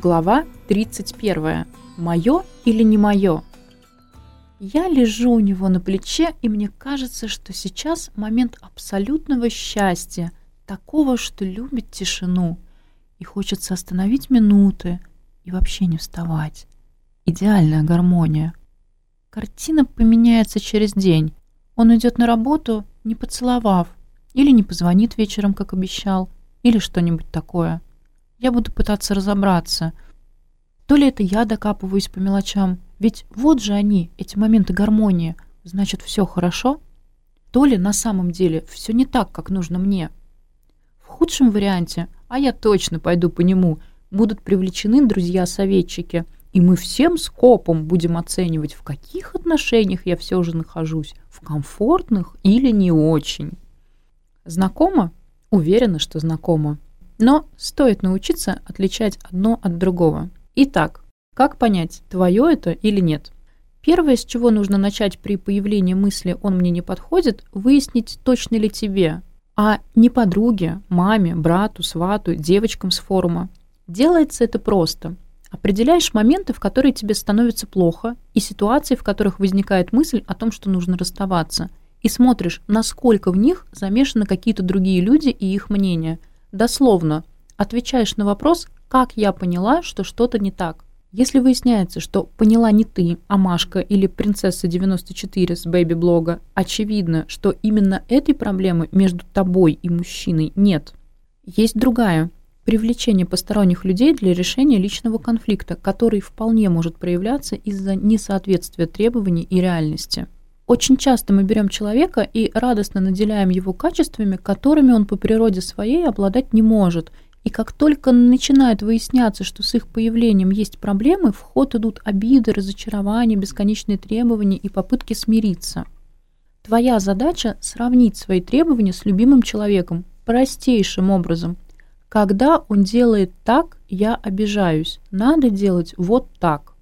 Глава 31. Мое или не мое? Я лежу у него на плече, и мне кажется, что сейчас момент абсолютного счастья, такого, что любит тишину. И хочется остановить минуты и вообще не вставать. Идеальная гармония. Картина поменяется через день. Он идет на работу, не поцеловав, или не позвонит вечером, как обещал, или что-нибудь такое – я буду пытаться разобраться. То ли это я докапываюсь по мелочам, ведь вот же они, эти моменты гармонии, значит, все хорошо, то ли на самом деле все не так, как нужно мне. В худшем варианте, а я точно пойду по нему, будут привлечены друзья-советчики, и мы всем скопом будем оценивать, в каких отношениях я все же нахожусь, в комфортных или не очень. Знакомо? Уверена, что знакомо. Но стоит научиться отличать одно от другого. Итак, как понять, твое это или нет? Первое, с чего нужно начать при появлении мысли «он мне не подходит», выяснить, точно ли тебе, а не подруге, маме, брату, свату, девочкам с форума. Делается это просто. Определяешь моменты, в которые тебе становится плохо, и ситуации, в которых возникает мысль о том, что нужно расставаться, и смотришь, насколько в них замешаны какие-то другие люди и их мнения – Дословно, отвечаешь на вопрос, как я поняла, что что-то не так. Если выясняется, что поняла не ты, а Машка или принцесса 94 с бэйби-блога, очевидно, что именно этой проблемы между тобой и мужчиной нет. Есть другая – привлечение посторонних людей для решения личного конфликта, который вполне может проявляться из-за несоответствия требований и реальности. Очень часто мы берем человека и радостно наделяем его качествами, которыми он по природе своей обладать не может. И как только начинает выясняться, что с их появлением есть проблемы, в ход идут обиды, разочарования, бесконечные требования и попытки смириться. Твоя задача – сравнить свои требования с любимым человеком простейшим образом. Когда он делает так, я обижаюсь. Надо делать вот так.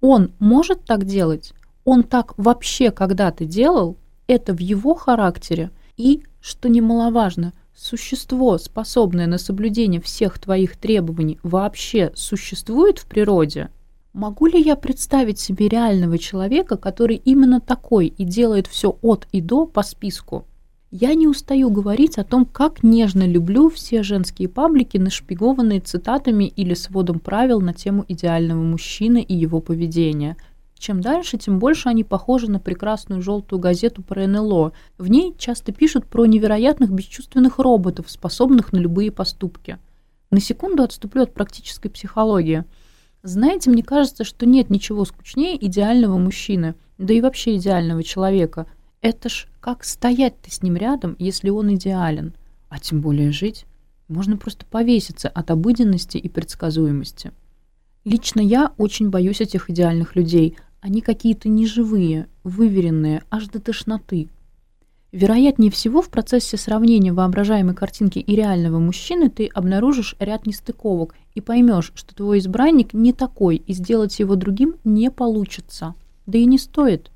Он может так делать? он так вообще когда-то делал, это в его характере и, что немаловажно, существо, способное на соблюдение всех твоих требований, вообще существует в природе? Могу ли я представить себе реального человека, который именно такой и делает все от и до по списку? Я не устаю говорить о том, как нежно люблю все женские паблики, нашпигованные цитатами или сводом правил на тему идеального мужчины и его поведения – чем дальше, тем больше они похожи на прекрасную желтую газету про НЛО. В ней часто пишут про невероятных бесчувственных роботов, способных на любые поступки. На секунду отступлю от практической психологии. Знаете, мне кажется, что нет ничего скучнее идеального мужчины, да и вообще идеального человека. Это ж как стоять-то с ним рядом, если он идеален? А тем более жить. Можно просто повеситься от обыденности и предсказуемости. Лично я очень боюсь этих идеальных людей, Они какие-то неживые, выверенные, аж до тошноты. Вероятнее всего, в процессе сравнения воображаемой картинки и реального мужчины ты обнаружишь ряд нестыковок и поймешь, что твой избранник не такой, и сделать его другим не получится. Да и не стоит.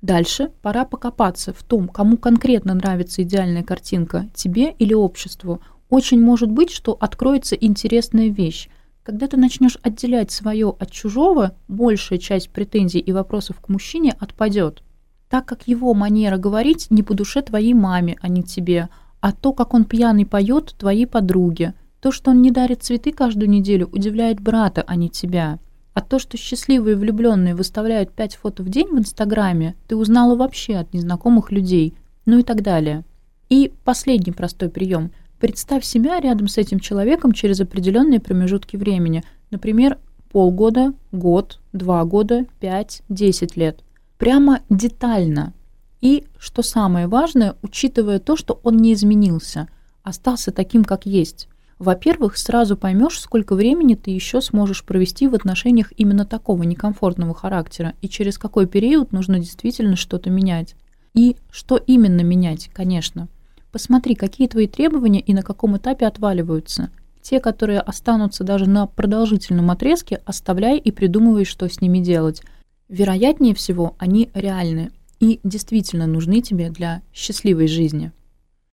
Дальше пора покопаться в том, кому конкретно нравится идеальная картинка, тебе или обществу. Очень может быть, что откроется интересная вещь – Когда ты начнешь отделять свое от чужого, большая часть претензий и вопросов к мужчине отпадет, так как его манера говорить не по душе твоей маме, а не тебе, а то, как он пьяный поет твоей подруге, то, что он не дарит цветы каждую неделю, удивляет брата, а не тебя. А то, что счастливые влюбленные выставляют 5 фото в день в Инстаграме, ты узнала вообще от незнакомых людей, ну и так далее. И последний простой прием – представь себя рядом с этим человеком через определенные промежутки времени. Например, полгода, год, два года, пять, десять лет. Прямо детально. И, что самое важное, учитывая то, что он не изменился, остался таким, как есть. Во-первых, сразу поймешь, сколько времени ты еще сможешь провести в отношениях именно такого некомфортного характера и через какой период нужно действительно что-то менять. И что именно менять, конечно – посмотри, какие твои требования и на каком этапе отваливаются. Те, которые останутся даже на продолжительном отрезке, оставляй и придумывай, что с ними делать. Вероятнее всего, они реальны и действительно нужны тебе для счастливой жизни.